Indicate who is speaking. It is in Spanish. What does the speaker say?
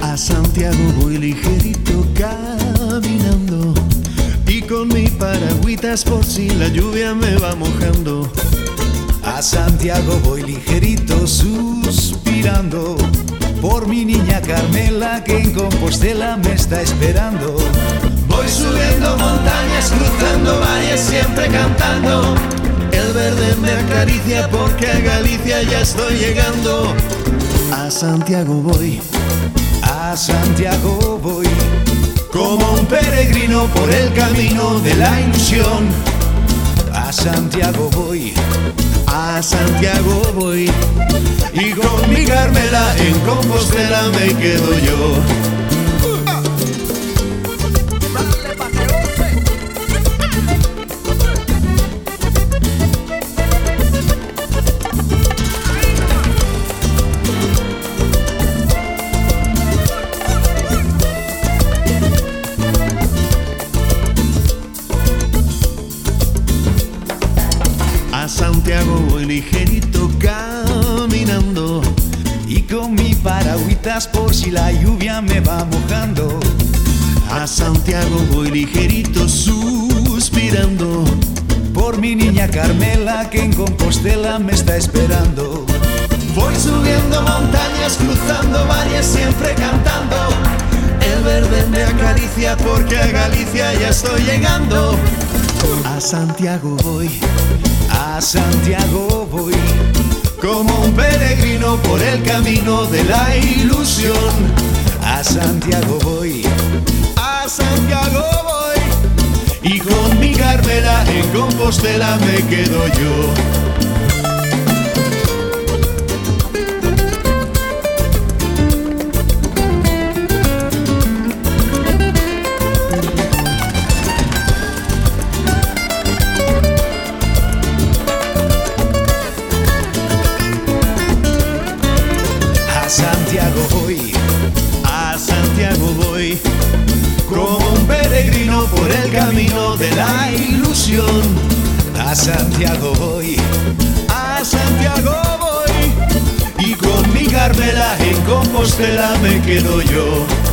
Speaker 1: A Santiago voy ligerito caminando. Y con mi paragüitas por si la lluvia me va mojando.
Speaker 2: A Santiago voy ligerito suspirando por mi niña Carmela que en Compostela me está esperando.
Speaker 1: Voy subiendo montañas, cruzando valles, siempre cantando. El verde me acaricia porque a Galicia ya estoy llegando. A Santiago voy,
Speaker 2: A Santiago voy
Speaker 1: como un peregrino por el camino de la ilusión.
Speaker 2: A Santiago voy
Speaker 1: A Santiago voy Carmela en Compostela me quedo yo. A Santiago voy ligerito caminando
Speaker 2: con mi paragüitas por si la lluvia me va mojando.
Speaker 1: A Santiago voy ligerito suspirando.
Speaker 2: Por mi niña Carmela que en Compostela me está esperando.
Speaker 1: Voy subiendo montañas, cruzando valles, siempre cantando. El verde me acaricia porque a Galicia ya estoy llegando. A Santiago voy
Speaker 2: A Santiago voy
Speaker 1: como un peregrino por el camino de la ilusión.
Speaker 2: A Santiago voy
Speaker 1: A Santiago voy y con mi Carmela en Compostela me quedo yo.
Speaker 2: Santiago voy
Speaker 1: A Santiago voy como un peregrino por el camino de la ilusión.
Speaker 2: A Santiago voy
Speaker 1: A Santiago voy y con mi Carmela en Compostela me quedo yo.